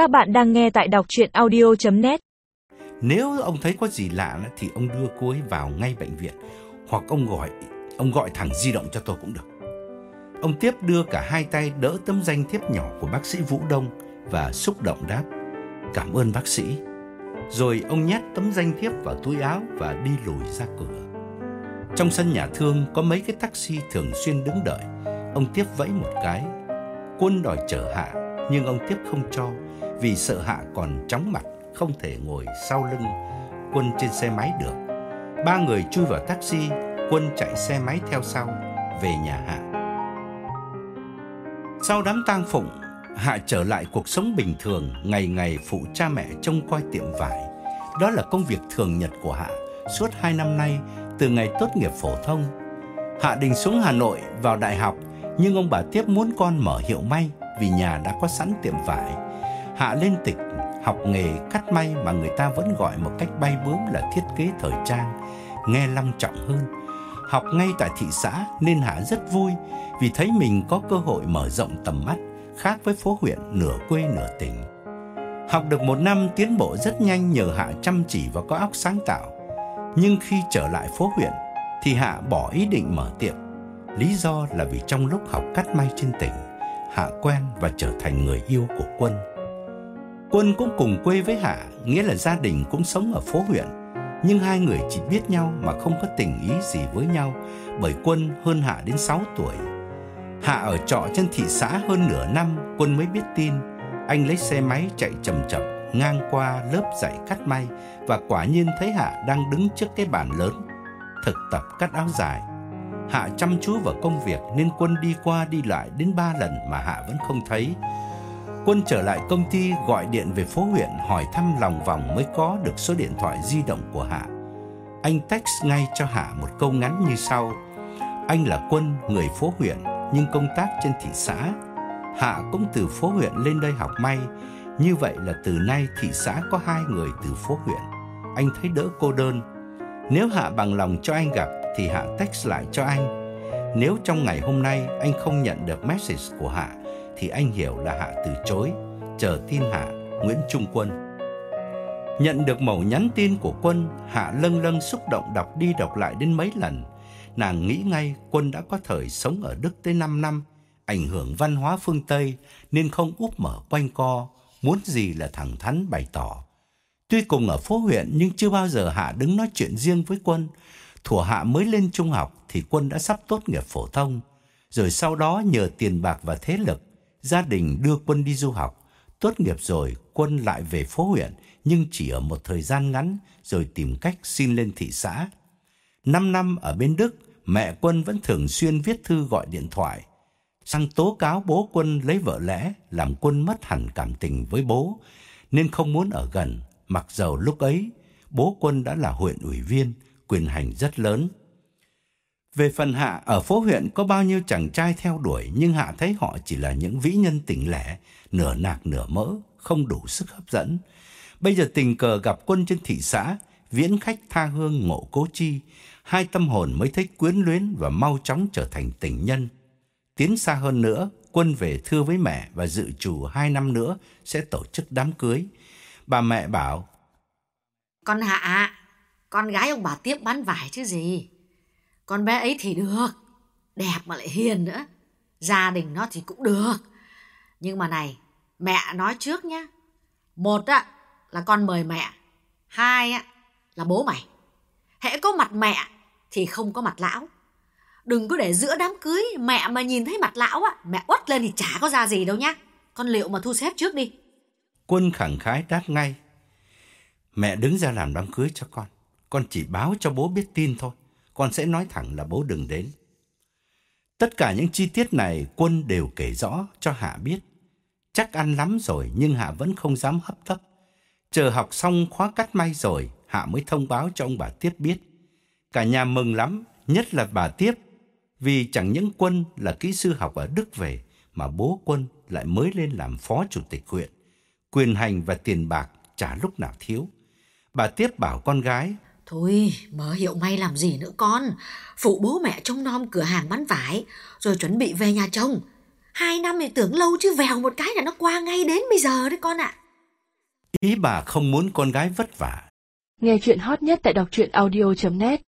Các bạn đang nghe tại đọc chuyện audio.net Nếu ông thấy có gì lạ thì ông đưa cô ấy vào ngay bệnh viện hoặc ông gọi ông gọi thẳng di động cho tôi cũng được. Ông tiếp đưa cả hai tay đỡ tấm danh thiếp nhỏ của bác sĩ Vũ Đông và xúc động đáp Cảm ơn bác sĩ. Rồi ông nhét tấm danh thiếp vào túi áo và đi lùi ra cửa. Trong sân nhà thương có mấy cái taxi thường xuyên đứng đợi. Ông tiếp vẫy một cái. Quân đòi chở Hạ, nhưng ông tiếp không cho vì sợ Hạ còn chóng mặt, không thể ngồi sau lưng Quân trên xe máy được. Ba người chui vào taxi, Quân chạy xe máy theo sau, về nhà Hạ. Sau đám tang phụng, Hạ trở lại cuộc sống bình thường, ngày ngày phụ cha mẹ trông coi tiệm vải. Đó là công việc thường nhật của Hạ suốt hai năm nay từ ngày tốt nghiệp phổ thông. Hạ định xuống Hà Nội vào đại học, nhưng ông bà tiếp muốn con mở hiệu may vì nhà đã có sẵn tiệm vải. Hạ lên tịch học nghề cắt may mà người ta vẫn gọi một cách bay bướm là thiết kế thời trang, nghe long trọng hơn. Học ngay tại thị xã nên Hạ rất vui vì thấy mình có cơ hội mở rộng tầm mắt, khác với phố huyện nửa quê nửa tỉnh. Học được một năm tiến bộ rất nhanh nhờ Hạ chăm chỉ và có óc sáng tạo. Nhưng khi trở lại phố huyện thì Hạ bỏ ý định mở tiệm. Lý do là vì trong lúc học cắt may trên tỉnh, Hạ quen và trở thành người yêu của Quân. Quân cũng cùng quê với Hạ, nghĩa là gia đình cũng sống ở phố huyện. Nhưng hai người chỉ biết nhau mà không có tình ý gì với nhau bởi Quân hơn Hạ đến 6 tuổi. Hạ ở trọ trên thị xã hơn nửa năm, Quân mới biết tin. Anh lấy xe máy chạy chậm chậm ngang qua lớp dạy cắt may và quả nhiên thấy Hạ đang đứng trước cái bàn lớn thực tập cắt áo dài. Hạ chăm chú vào công việc nên Quân đi qua đi lại đến ba lần mà Hạ vẫn không thấy. Quân trở lại công ty gọi điện về phố huyện hỏi thăm lòng vòng mới có được số điện thoại di động của Hạ. Anh text ngay cho Hạ một câu ngắn như sau. Anh là Quân, người phố huyện nhưng công tác trên thị xã. Hạ cũng từ phố huyện lên đây học may. Như vậy là từ nay thị xã có hai người từ phố huyện. Anh thấy đỡ cô đơn. Nếu Hạ bằng lòng cho anh gặp thì Hạ text lại cho anh. Nếu trong ngày hôm nay anh không nhận được message của Hạ thì anh hiểu là Hạ từ chối, chờ tin Hạ, Nguyễn Trung Quân. Nhận được mẩu nhắn tin của Quân, Hạ lâng lâng xúc động đọc đi đọc lại đến mấy lần. Nàng nghĩ ngay Quân đã có thời sống ở Đức tới 5 năm, ảnh hưởng văn hóa phương Tây nên không úp mở quanh co, muốn gì là thẳng thắn bày tỏ. Tuy cùng ở phố huyện nhưng chưa bao giờ Hạ đứng nói chuyện riêng với Quân thuở Hạ mới lên trung học thì Quân đã sắp tốt nghiệp phổ thông. Rồi sau đó nhờ tiền bạc và thế lực, gia đình đưa Quân đi du học. Tốt nghiệp rồi, Quân lại về phố huyện nhưng chỉ ở một thời gian ngắn rồi tìm cách xin lên thị xã. Năm năm ở bên Đức, mẹ Quân vẫn thường xuyên viết thư gọi điện thoại sang tố cáo bố Quân lấy vợ lẽ, làm Quân mất hẳn cảm tình với bố, nên không muốn ở gần, mặc dầu lúc ấy bố Quân đã là huyện ủy viên, quyền hành rất lớn. Về phần Hạ, ở phố huyện có bao nhiêu chàng trai theo đuổi nhưng Hạ thấy họ chỉ là những vĩ nhân tỉnh lẻ, nửa nạc nửa mỡ, không đủ sức hấp dẫn. Bây giờ tình cờ gặp quân trên thị xã, viễn khách tha hương ngộ cố chi, hai tâm hồn mới thấy quyến luyến và mau chóng trở thành tình nhân. Tiến xa hơn nữa, quân về thưa với mẹ và dự trù hai năm nữa sẽ tổ chức đám cưới. Bà mẹ bảo, Con Hạ, con gái ông bà tiếp bán vải chứ gì. Con bé ấy thì được, đẹp mà lại hiền nữa. Gia đình nó thì cũng được. Nhưng mà này, mẹ nói trước nhá. Một á, là con mời mẹ. Hai á, là bố mày. Hễ có mặt mẹ thì không có mặt lão. Đừng có để giữa đám cưới mẹ mà nhìn thấy mặt lão á, mẹ uất lên thì chả có ra gì đâu nhá. Con liệu mà thu xếp trước đi. Quân khẳng khái đáp ngay. Mẹ đứng ra làm đám cưới cho con. Con chỉ báo cho bố biết tin thôi. Con sẽ nói thẳng là bố đừng đến. Tất cả những chi tiết này Quân đều kể rõ cho Hạ biết. Chắc ăn lắm rồi nhưng Hạ vẫn không dám hấp tấp. Chờ học xong khóa cắt may rồi, Hạ mới thông báo cho ông bà Tiếp biết. Cả nhà mừng lắm, nhất là bà Tiếp, vì chẳng những Quân là kỹ sư học ở Đức về, mà bố Quân lại mới lên làm phó chủ tịch huyện. Quyền hành và tiền bạc chả lúc nào thiếu. Bà Tiếp bảo con gái, Thôi, mở hiệu may làm gì nữa con. Phụ bố mẹ trông nom cửa hàng bán vải, rồi chuẩn bị về nhà chồng. Hai năm thì tưởng lâu chứ vèo một cái là nó qua ngay đến bây giờ đấy con ạ. Ý bà không muốn con gái vất vả. Nghe chuyện hot nhất tại đọc truyện audio.net